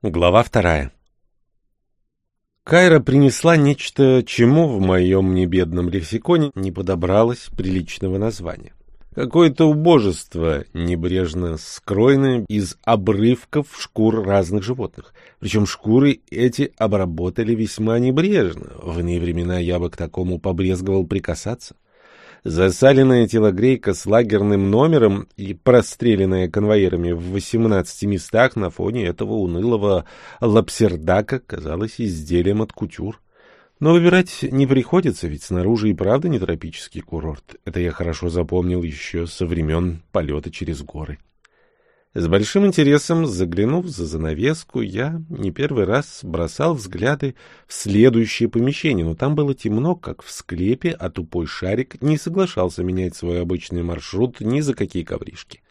Глава вторая. Кайра принесла нечто, чему в моем небедном лексиконе не подобралось приличного названия. Какое-то убожество, небрежно скроенное из обрывков шкур разных животных. Причем шкуры эти обработали весьма небрежно. В иные времена я бы к такому побрезговал прикасаться. Засаленная телогрейка с лагерным номером и простреленная конвоирами в 18 местах на фоне этого унылого лапсердака казалась изделием от кутюр. Но выбирать не приходится, ведь снаружи и правда не тропический курорт. Это я хорошо запомнил еще со времен полета через горы. С большим интересом, заглянув за занавеску, я не первый раз бросал взгляды в следующее помещение, но там было темно, как в склепе, а тупой шарик не соглашался менять свой обычный маршрут ни за какие ковришки.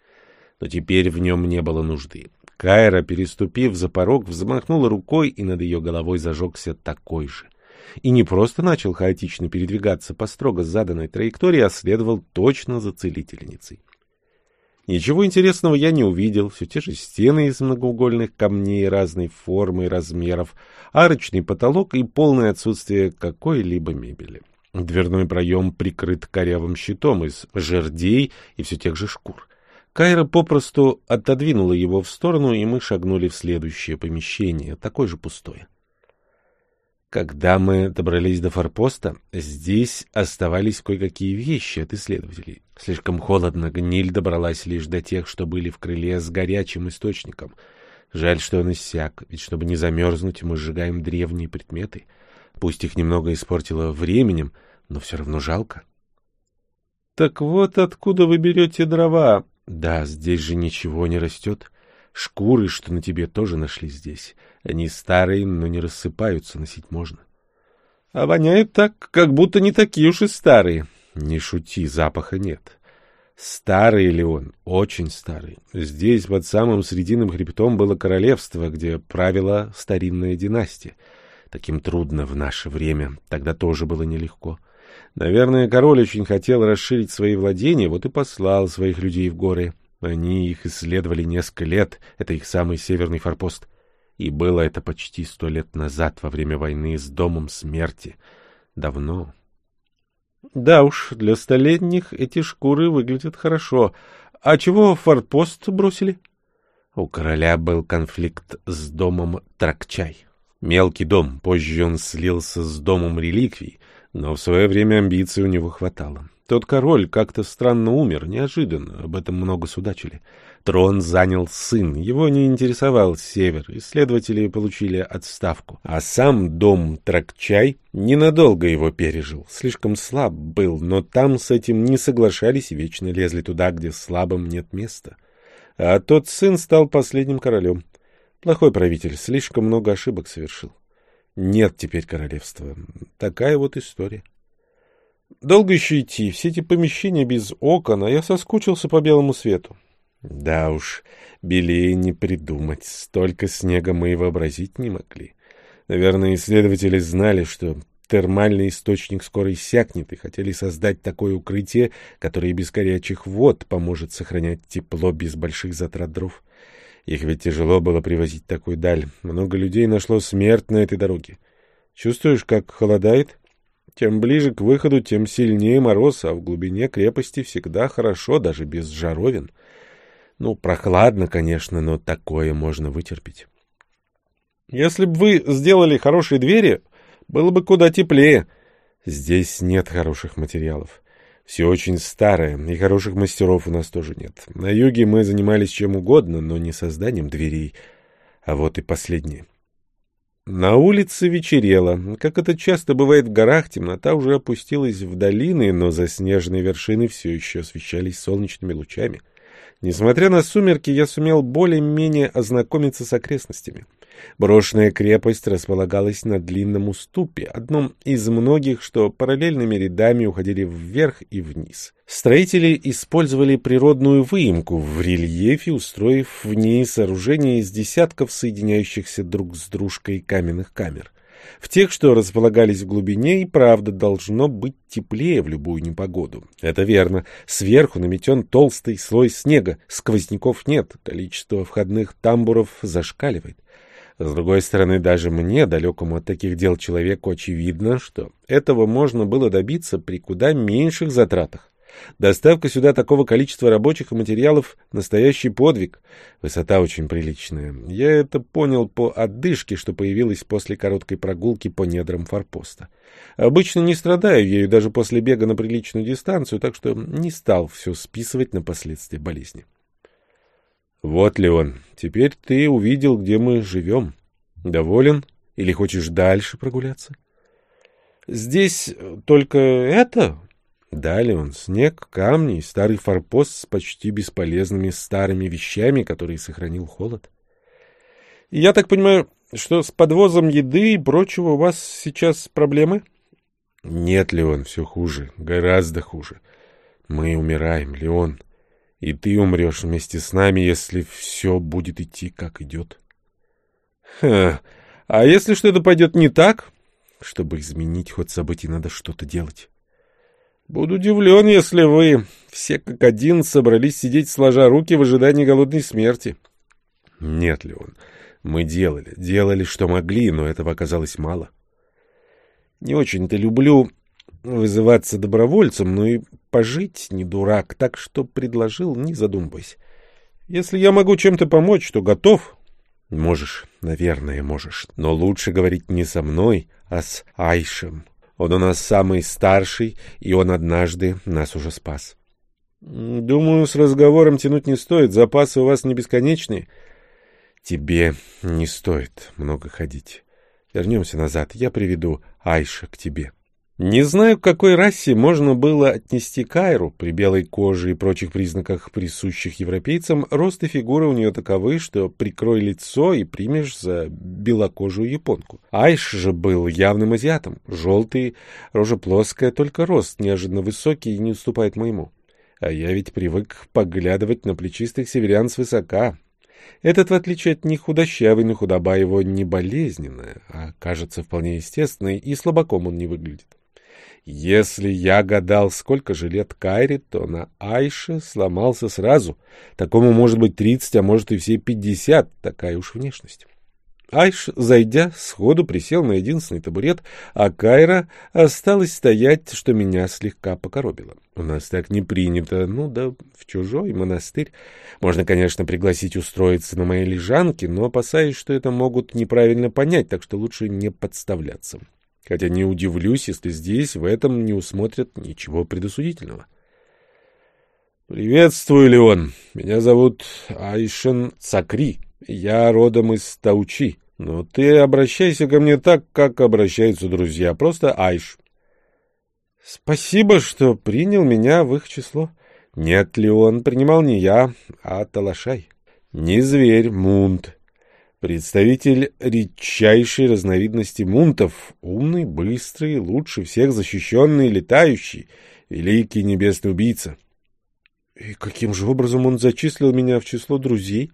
Но теперь в нем не было нужды. Кайра, переступив за порог, взмахнула рукой, и над ее головой зажегся такой же. И не просто начал хаотично передвигаться по строго заданной траектории, а следовал точно за целительницей. Ничего интересного я не увидел, все те же стены из многоугольных камней разной формы и размеров, арочный потолок и полное отсутствие какой-либо мебели. Дверной проем прикрыт корявым щитом из жердей и все тех же шкур. Кайра попросту отодвинула его в сторону, и мы шагнули в следующее помещение, такое же пустое. Когда мы добрались до форпоста, здесь оставались кое-какие вещи от исследователей. Слишком холодно, гниль добралась лишь до тех, что были в крыле с горячим источником. Жаль, что он иссяк, ведь чтобы не замерзнуть, мы сжигаем древние предметы. Пусть их немного испортило временем, но все равно жалко. — Так вот откуда вы берете дрова? — Да, здесь же ничего не растет. Шкуры, что на тебе, тоже нашли здесь. Они старые, но не рассыпаются, носить можно. А воняют так, как будто не такие уж и старые. Не шути, запаха нет. Старый ли он? Очень старый. Здесь, под самым срединным хребтом, было королевство, где правила старинная династия. Таким трудно в наше время. Тогда тоже было нелегко. Наверное, король очень хотел расширить свои владения, вот и послал своих людей в горы. Они их исследовали несколько лет, это их самый северный форпост. И было это почти сто лет назад, во время войны с Домом Смерти. Давно. Да уж, для столетних эти шкуры выглядят хорошо. А чего форпост бросили? У короля был конфликт с домом Тракчай. Мелкий дом, позже он слился с домом реликвий, но в свое время амбиций у него хватало. Тот король как-то странно умер, неожиданно, об этом много судачили. Трон занял сын, его не интересовал север, исследователи получили отставку. А сам дом Тракчай ненадолго его пережил, слишком слаб был, но там с этим не соглашались и вечно лезли туда, где слабым нет места. А тот сын стал последним королем. Плохой правитель, слишком много ошибок совершил. Нет теперь королевства. Такая вот история. Долго еще идти, все эти помещения без окон, а я соскучился по белому свету. Да уж, белее не придумать, столько снега мы и вообразить не могли. Наверное, исследователи знали, что термальный источник скоро иссякнет, и хотели создать такое укрытие, которое без горячих вод поможет сохранять тепло без больших затрат дров. Их ведь тяжело было привозить такую даль. Много людей нашло смерть на этой дороге. Чувствуешь, как холодает? Тем ближе к выходу, тем сильнее мороз, а в глубине крепости всегда хорошо, даже без жаровин. Ну, прохладно, конечно, но такое можно вытерпеть. Если бы вы сделали хорошие двери, было бы куда теплее. Здесь нет хороших материалов. Все очень старое, и хороших мастеров у нас тоже нет. На юге мы занимались чем угодно, но не созданием дверей. А вот и последнее. На улице вечерело. Как это часто бывает в горах, темнота уже опустилась в долины, но заснеженные вершины все еще освещались солнечными лучами. Несмотря на сумерки, я сумел более-менее ознакомиться с окрестностями. Брошенная крепость располагалась на длинном уступе, одном из многих, что параллельными рядами уходили вверх и вниз. Строители использовали природную выемку в рельефе, устроив в ней сооружение из десятков соединяющихся друг с дружкой каменных камер. В тех, что располагались в глубине, и правда должно быть теплее в любую непогоду. Это верно. Сверху наметен толстый слой снега, сквозняков нет, количество входных тамбуров зашкаливает. С другой стороны, даже мне, далекому от таких дел человеку, очевидно, что этого можно было добиться при куда меньших затратах. Доставка сюда такого количества рабочих и материалов — настоящий подвиг. Высота очень приличная. Я это понял по отдышке, что появилась после короткой прогулки по недрам форпоста. Обычно не страдаю ею даже после бега на приличную дистанцию, так что не стал все списывать на последствия болезни. Вот, Леон, теперь ты увидел, где мы живем. Доволен? Или хочешь дальше прогуляться? Здесь только это? Да, Леон, снег, камни и старый форпост с почти бесполезными старыми вещами, которые сохранил холод. Я так понимаю, что с подвозом еды и прочего у вас сейчас проблемы? Нет, Леон, все хуже, гораздо хуже. Мы умираем, Леон. И ты умрешь вместе с нами, если все будет идти, как идет. Ха, а если что-то пойдет не так? Чтобы изменить ход событий, надо что-то делать. Буду удивлен, если вы все как один собрались сидеть сложа руки в ожидании голодной смерти. Нет, Леон, мы делали, делали, что могли, но этого оказалось мало. Не очень-то люблю вызываться добровольцем, но и пожить не дурак, так что предложил, не задумываясь. Если я могу чем-то помочь, то готов. Можешь, наверное, можешь, но лучше говорить не со мной, а с Айшем. Он у нас самый старший, и он однажды нас уже спас. Думаю, с разговором тянуть не стоит, запасы у вас не бесконечные. Тебе не стоит много ходить. Вернемся назад, я приведу Айша к тебе. Не знаю, к какой расе можно было отнести Кайру. При белой коже и прочих признаках, присущих европейцам, рост и фигура у нее таковы, что прикрой лицо и примешь за белокожую японку. Айш же был явным азиатом. Желтый, рожа плоская, только рост неожиданно высокий и не уступает моему. А я ведь привык поглядывать на плечистых северян свысока. Этот, в отличие от них, худощавый, но худоба его не болезненная, а кажется вполне естественной, и слабаком он не выглядит. Если я гадал, сколько же лет Кайре, то на Айше сломался сразу. Такому может быть тридцать, а может и все пятьдесят, такая уж внешность. Айш, зайдя, сходу присел на единственный табурет, а Кайра осталась стоять, что меня слегка покоробило. У нас так не принято, ну да в чужой монастырь. Можно, конечно, пригласить устроиться на моей лежанке, но опасаюсь, что это могут неправильно понять, так что лучше не подставляться хотя не удивлюсь, если здесь в этом не усмотрят ничего предосудительного. «Приветствую, Леон. Меня зовут Айшен Цакри. Я родом из Таучи. Но ты обращайся ко мне так, как обращаются друзья. Просто Айш». «Спасибо, что принял меня в их число». «Нет, Леон, принимал не я, а Талашай». «Не зверь, Мунт. Представитель редчайшей разновидности мунтов, умный, быстрый, лучше всех защищенный, летающий, великий небесный убийца. И каким же образом он зачислил меня в число друзей?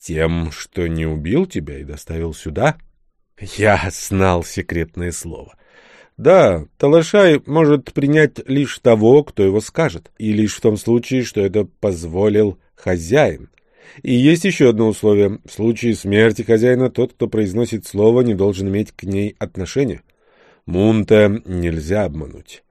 Тем, что не убил тебя и доставил сюда? Я знал секретное слово. Да, Талашай может принять лишь того, кто его скажет, и лишь в том случае, что это позволил хозяин. И есть еще одно условие. В случае смерти хозяина тот, кто произносит слово, не должен иметь к ней отношения. Мунта нельзя обмануть.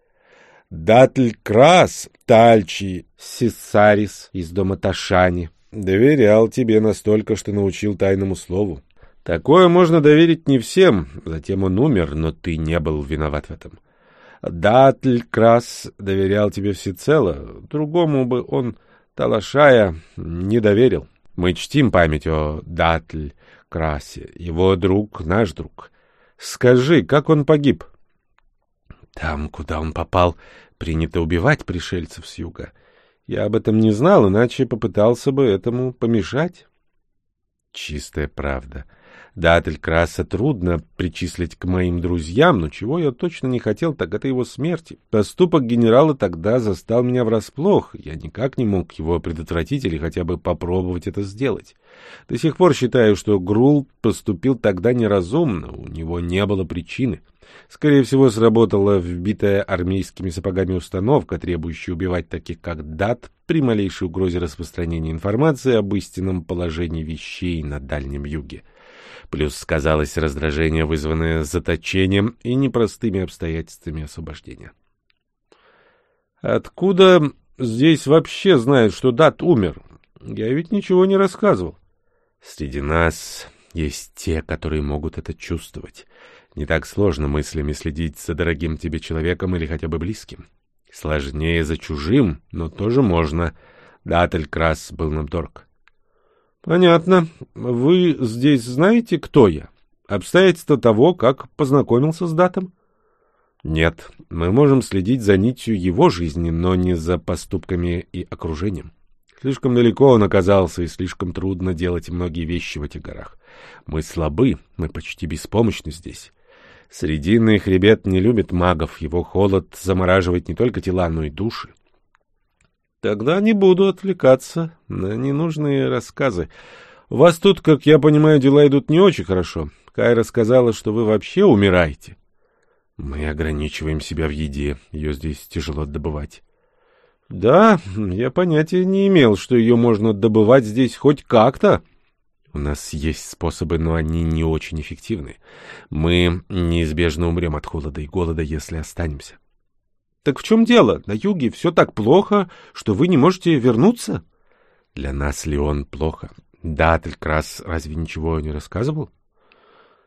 Датль Крас, Тальчи, Сисарис из дома Ташани доверял тебе настолько, что научил тайному слову. Такое можно доверить не всем, затем он умер, но ты не был виноват в этом. Датль Крас доверял тебе всецело, другому бы он Талашая не доверил. Мы чтим память о Датль Красе. Его друг — наш друг. Скажи, как он погиб? Там, куда он попал, принято убивать пришельцев с юга. Я об этом не знал, иначе попытался бы этому помешать. Чистая правда. Да, Ателькраса трудно причислить к моим друзьям, но чего я точно не хотел, так это его смерти. Поступок генерала тогда застал меня врасплох, я никак не мог его предотвратить или хотя бы попробовать это сделать. До сих пор считаю, что Грул поступил тогда неразумно, у него не было причины. Скорее всего, сработала вбитая армейскими сапогами установка, требующая убивать таких, как Дат, при малейшей угрозе распространения информации об истинном положении вещей на Дальнем Юге. Плюс сказалось раздражение, вызванное заточением и непростыми обстоятельствами освобождения. «Откуда здесь вообще знают, что Дат умер? Я ведь ничего не рассказывал». «Среди нас есть те, которые могут это чувствовать. Не так сложно мыслями следить за дорогим тебе человеком или хотя бы близким. Сложнее за чужим, но тоже можно. Датель Крас был нам дорог. Понятно. Вы здесь знаете, кто я? Обстоятельства того, как познакомился с Датом? Нет, мы можем следить за нитью его жизни, но не за поступками и окружением. Слишком далеко он оказался, и слишком трудно делать многие вещи в этих горах. Мы слабы, мы почти беспомощны здесь. Срединный хребет не любит магов, его холод замораживает не только тела, но и души. Тогда не буду отвлекаться на ненужные рассказы. У вас тут, как я понимаю, дела идут не очень хорошо. Кайра сказала, что вы вообще умираете. Мы ограничиваем себя в еде, ее здесь тяжело добывать. Да, я понятия не имел, что ее можно добывать здесь хоть как-то. У нас есть способы, но они не очень эффективны. Мы неизбежно умрем от холода и голода, если останемся. Так в чем дело? На юге все так плохо, что вы не можете вернуться? Для нас ли он плохо? Да, Телькрас разве ничего не рассказывал?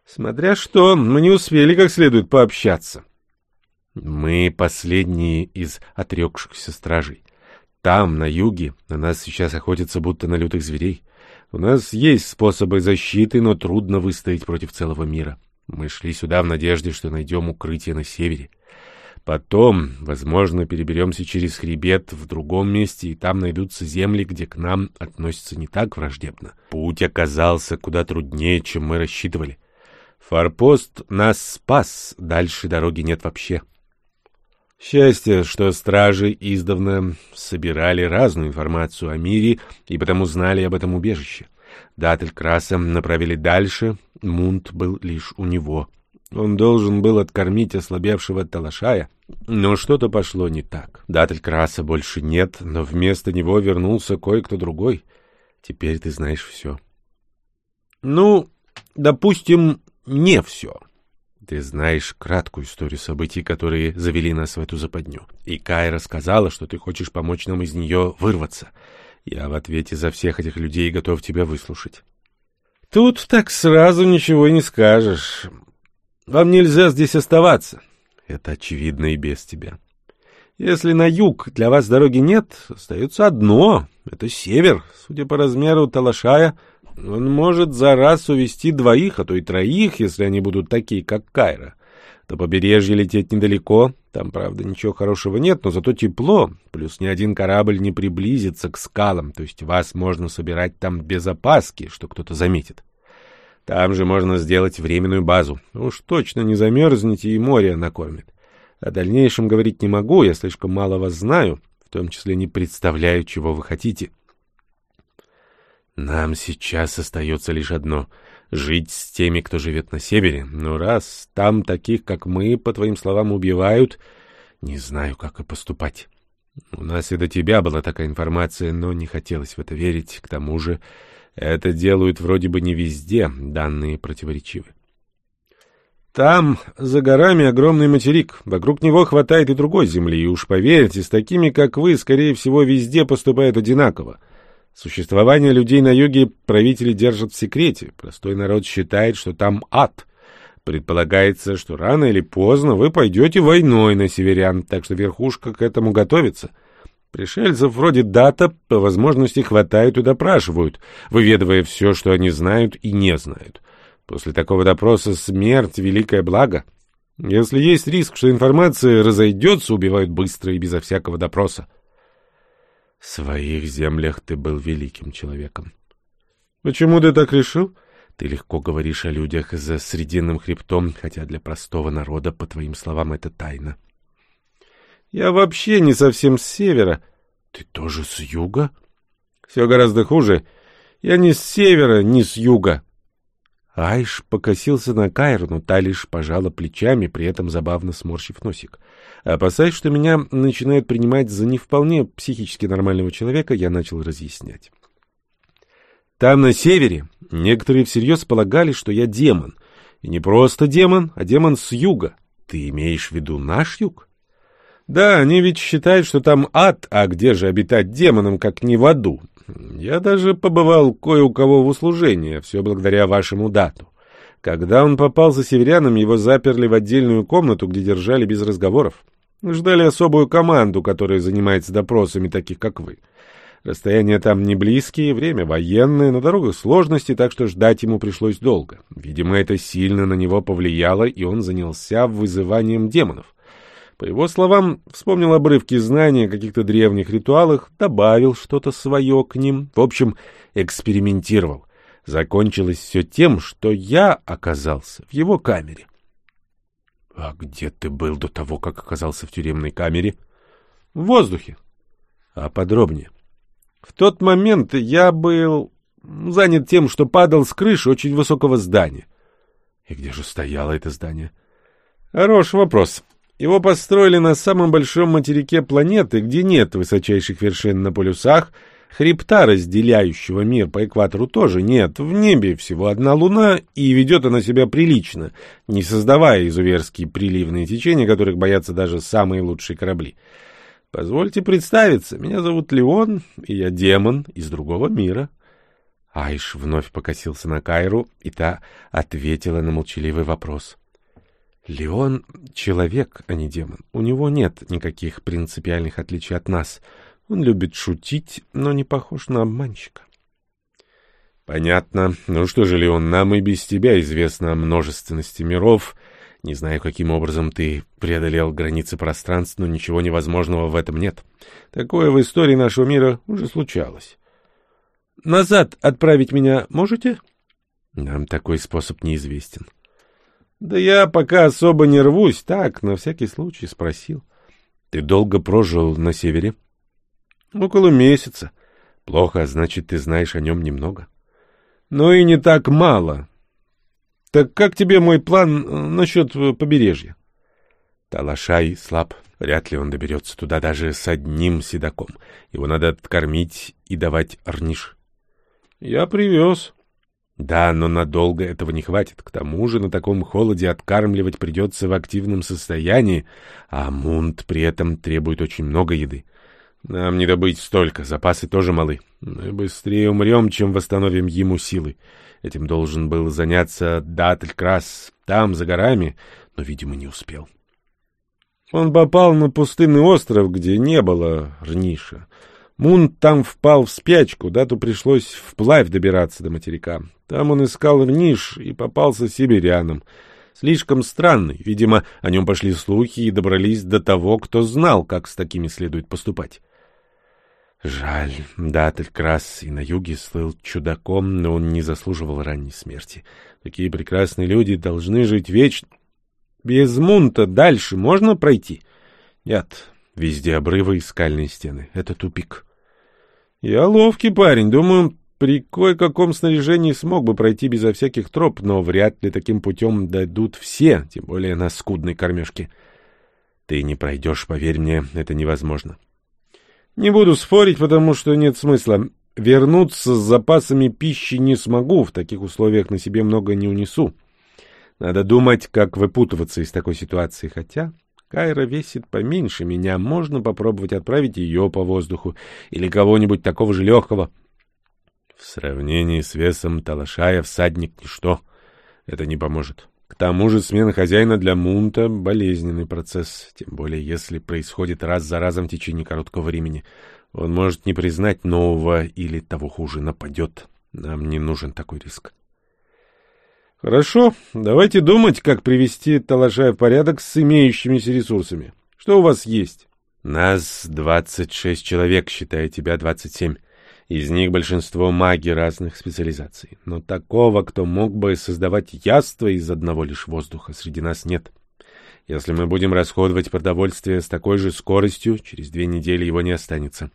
Смотря что, мы не успели как следует пообщаться. Мы последние из отрекшихся стражей. Там, на юге, на нас сейчас охотятся будто на лютых зверей. У нас есть способы защиты, но трудно выстоять против целого мира. Мы шли сюда в надежде, что найдем укрытие на севере. Потом, возможно, переберемся через хребет в другом месте, и там найдутся земли, где к нам относятся не так враждебно. Путь оказался куда труднее, чем мы рассчитывали. Форпост нас спас, дальше дороги нет вообще. Счастье, что стражи издавна собирали разную информацию о мире и потому знали об этом убежище. Датель Краса направили дальше, Мунт был лишь у него. Он должен был откормить ослабевшего Талашая, но что-то пошло не так. Датель Краса больше нет, но вместо него вернулся кое-кто другой. Теперь ты знаешь все. Ну, допустим, не все. Ты знаешь краткую историю событий, которые завели нас в эту западню. И Кай рассказала, что ты хочешь помочь нам из нее вырваться. Я в ответе за всех этих людей готов тебя выслушать. Тут так сразу ничего не скажешь. Вам нельзя здесь оставаться. Это очевидно и без тебя. Если на юг для вас дороги нет, остается одно — это север. Судя по размеру Талашая, он может за раз увести двоих, а то и троих, если они будут такие, как Кайра. До побережья лететь недалеко, там, правда, ничего хорошего нет, но зато тепло, плюс ни один корабль не приблизится к скалам, то есть вас можно собирать там без опаски, что кто-то заметит. Там же можно сделать временную базу. Уж точно не замерзнете и море накормит. О дальнейшем говорить не могу, я слишком мало вас знаю, в том числе не представляю, чего вы хотите. Нам сейчас остается лишь одно — жить с теми, кто живет на севере. Но раз там таких, как мы, по твоим словам, убивают, не знаю, как и поступать. У нас и до тебя была такая информация, но не хотелось в это верить. К тому же это делают вроде бы не везде, данные противоречивы. Там, за горами, огромный материк. Вокруг него хватает и другой земли, и уж поверьте, с такими, как вы, скорее всего, везде поступают одинаково. Существование людей на юге правители держат в секрете. Простой народ считает, что там ад. Предполагается, что рано или поздно вы пойдете войной на северян, так что верхушка к этому готовится. Пришельцев вроде дата по возможности хватают и допрашивают, выведывая все, что они знают и не знают. После такого допроса смерть — великое благо. Если есть риск, что информация разойдется, убивают быстро и безо всякого допроса. В своих землях ты был великим человеком. Почему ты так решил? Ты легко говоришь о людях за Срединным хребтом, хотя для простого народа, по твоим словам, это тайна. Я вообще не совсем с севера. Ты тоже с юга? Все гораздо хуже. Я не с севера, не с юга. Айш покосился на Кайру, но та лишь пожала плечами, при этом забавно сморщив носик. Опасаясь, что меня начинают принимать за не вполне психически нормального человека, я начал разъяснять. Там, на севере, некоторые всерьез полагали, что я демон. И не просто демон, а демон с юга. Ты имеешь в виду наш юг? Да, они ведь считают, что там ад, а где же обитать демонам, как не в аду? Я даже побывал кое у кого в услужении, все благодаря вашему дату. Когда он попал за северянам, его заперли в отдельную комнату, где держали без разговоров. Ждали особую команду, которая занимается допросами таких, как вы. Расстояния там не близкие, время военное, на дорогах сложности, так что ждать ему пришлось долго. Видимо, это сильно на него повлияло, и он занялся вызыванием демонов. По его словам, вспомнил обрывки знаний о каких-то древних ритуалах, добавил что-то свое к ним. В общем, экспериментировал. Закончилось все тем, что я оказался в его камере. — А где ты был до того, как оказался в тюремной камере? — В воздухе. — А подробнее? — В тот момент я был занят тем, что падал с крыши очень высокого здания. — И где же стояло это здание? — Хороший вопрос. Его построили на самом большом материке планеты, где нет высочайших вершин на полюсах, хребта, разделяющего мир по экватору, тоже нет. В небе всего одна луна, и ведет она себя прилично, не создавая изуверские приливные течения, которых боятся даже самые лучшие корабли. Позвольте представиться, меня зовут Леон, и я демон из другого мира. Айш вновь покосился на Кайру, и та ответила на молчаливый вопрос. Леон — человек, а не демон. У него нет никаких принципиальных отличий от нас. Он любит шутить, но не похож на обманщика. Понятно. Ну что же, Леон, нам и без тебя известно о множественности миров. Не знаю, каким образом ты преодолел границы пространств, но ничего невозможного в этом нет. Такое в истории нашего мира уже случалось. Назад отправить меня можете? Нам такой способ неизвестен. — да я пока особо не рвусь, так, на всякий случай спросил. Ты долго прожил на севере? Около месяца. Плохо, значит, ты знаешь о нем немного. Но и не так мало. Так как тебе мой план э, насчет э, побережья? Талашай слаб. Вряд ли он доберется туда даже с одним седаком. Его надо откормить и давать арниш. Я привез. Да, но надолго этого не хватит. К тому же на таком холоде откармливать придется в активном состоянии, а мунт при этом требует очень много еды. Нам не добыть столько, запасы тоже малы. Мы быстрее умрем, чем восстановим ему силы. Этим должен был заняться Датель Крас там, за горами, но, видимо, не успел. Он попал на пустынный остров, где не было Рниша. Мунт там впал в спячку, дату пришлось вплавь добираться до материка. Там он искал ниш и попался сибирянам. Слишком странный, видимо, о нем пошли слухи и добрались до того, кто знал, как с такими следует поступать. Жаль, Датель Крас и на юге слыл чудаком, но он не заслуживал ранней смерти. Такие прекрасные люди должны жить вечно. Без Мунта дальше можно пройти? Нет, везде обрывы и скальные стены. Это тупик. Я ловкий парень, думаю, при кое-каком снаряжении смог бы пройти безо всяких троп, но вряд ли таким путем дойдут все, тем более на скудной кормежке. Ты не пройдешь, поверь мне, это невозможно. Не буду спорить, потому что нет смысла. Вернуться с запасами пищи не смогу, в таких условиях на себе много не унесу. Надо думать, как выпутываться из такой ситуации, хотя Кайра весит поменьше меня, можно попробовать отправить ее по воздуху или кого-нибудь такого же легкого. В сравнении с весом Талашая всадник ничто. Это не поможет. К тому же смена хозяина для Мунта — болезненный процесс, тем более если происходит раз за разом в течение короткого времени. Он может не признать нового или, того хуже, нападет. Нам не нужен такой риск. Хорошо, давайте думать, как привести Талашая в порядок с имеющимися ресурсами. Что у вас есть? Нас двадцать шесть человек, считая тебя двадцать семь. Из них большинство маги разных специализаций. Но такого, кто мог бы создавать яство из одного лишь воздуха, среди нас нет. Если мы будем расходовать продовольствие с такой же скоростью, через две недели его не останется.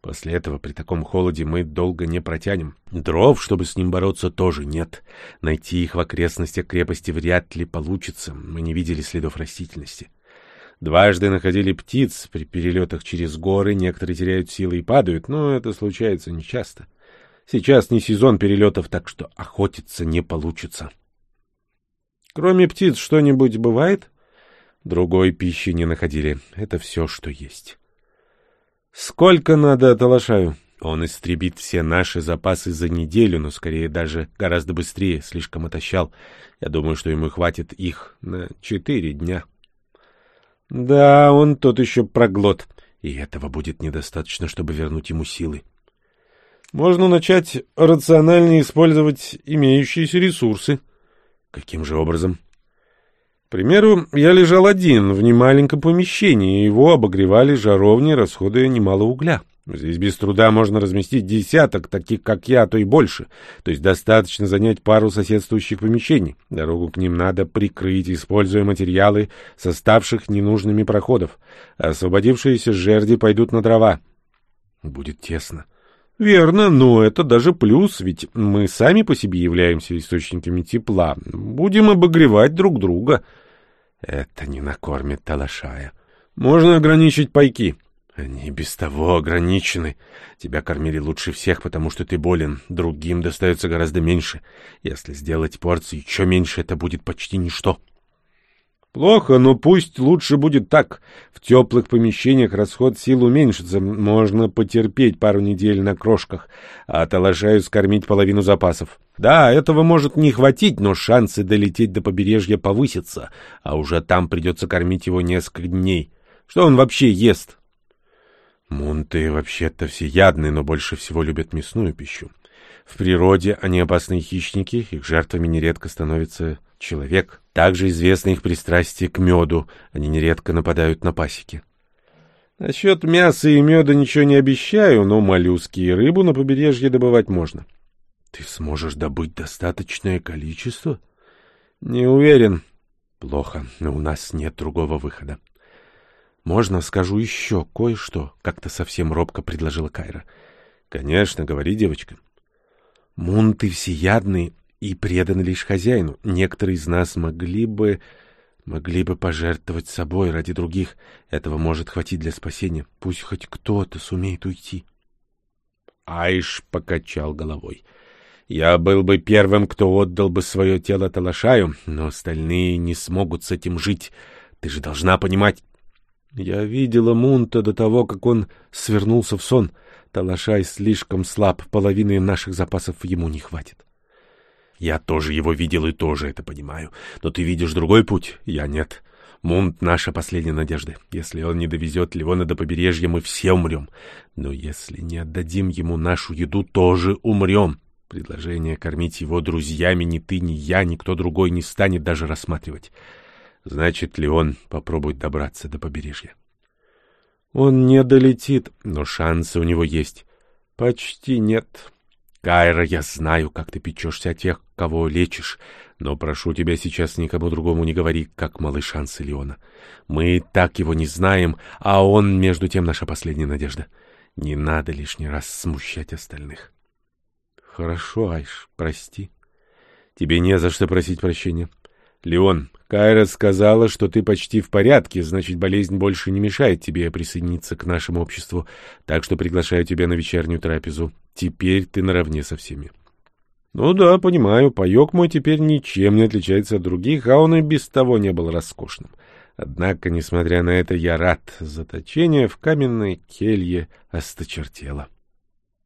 После этого при таком холоде мы долго не протянем. Дров, чтобы с ним бороться, тоже нет. Найти их в окрестностях крепости вряд ли получится. Мы не видели следов растительности. Дважды находили птиц при перелетах через горы, некоторые теряют силы и падают, но это случается нечасто. Сейчас не сезон перелетов, так что охотиться не получится. Кроме птиц что-нибудь бывает? Другой пищи не находили. Это все, что есть. Сколько надо Талашаю? Он истребит все наши запасы за неделю, но скорее даже гораздо быстрее, слишком отощал. Я думаю, что ему хватит их на четыре дня. Да, он тот еще проглот, и этого будет недостаточно, чтобы вернуть ему силы. Можно начать рационально использовать имеющиеся ресурсы. Каким же образом? К примеру, я лежал один в немаленьком помещении, и его обогревали жаровни, расходуя немало угля. Здесь без труда можно разместить десяток таких, как я, а то и больше. То есть достаточно занять пару соседствующих помещений. Дорогу к ним надо прикрыть, используя материалы с оставших ненужными проходов. Освободившиеся жерди пойдут на дрова. Будет тесно. Верно, но это даже плюс, ведь мы сами по себе являемся источниками тепла. Будем обогревать друг друга. Это не накормит Талашая. Можно ограничить пайки. Они без того ограничены. Тебя кормили лучше всех, потому что ты болен. Другим достается гораздо меньше. Если сделать порции еще меньше, это будет почти ничто. Плохо, но пусть лучше будет так. В теплых помещениях расход сил уменьшится. Можно потерпеть пару недель на крошках, а талашаю скормить половину запасов. Да, этого может не хватить, но шансы долететь до побережья повысятся, а уже там придется кормить его несколько дней. Что он вообще ест? Мунты вообще-то всеядны, но больше всего любят мясную пищу. В природе они опасные хищники, их жертвами нередко становится человек. Также известно их пристрастие к меду, они нередко нападают на пасеки. Насчет мяса и меда ничего не обещаю, но моллюски и рыбу на побережье добывать можно. Ты сможешь добыть достаточное количество? Не уверен. Плохо, но у нас нет другого выхода. Можно скажу еще кое-что? Как-то совсем робко предложила Кайра. Конечно, говори, девочка. Мунты всеядны и преданы лишь хозяину. Некоторые из нас могли бы... могли бы пожертвовать собой ради других. Этого может хватить для спасения. Пусть хоть кто-то сумеет уйти. Айш покачал головой. Я был бы первым, кто отдал бы свое тело Талашаю, но остальные не смогут с этим жить. Ты же должна понимать... Я видела Мунта до того, как он свернулся в сон. Талашай слишком слаб, половины наших запасов ему не хватит. Я тоже его видел и тоже это понимаю. Но ты видишь другой путь, я нет. Мунт — наша последняя надежда. Если он не довезет Ливона до побережья, мы все умрем. Но если не отдадим ему нашу еду, тоже умрем. Предложение кормить его друзьями ни ты, ни я, никто другой не станет даже рассматривать. Значит ли он попробует добраться до побережья? Он не долетит, но шансы у него есть. Почти нет. Кайра, я знаю, как ты печешься о тех, кого лечишь, но прошу тебя сейчас никому другому не говори, как малый шанс Леона. Мы так его не знаем, а он, между тем, наша последняя надежда. Не надо лишний раз смущать остальных. Хорошо, Айш, прости. Тебе не за что просить прощения. Леон, Кайра сказала, что ты почти в порядке, значит, болезнь больше не мешает тебе присоединиться к нашему обществу, так что приглашаю тебя на вечернюю трапезу. Теперь ты наравне со всеми. Ну да, понимаю, паёк мой теперь ничем не отличается от других, а он и без того не был роскошным. Однако, несмотря на это, я рад. Заточение в каменной келье осточертело.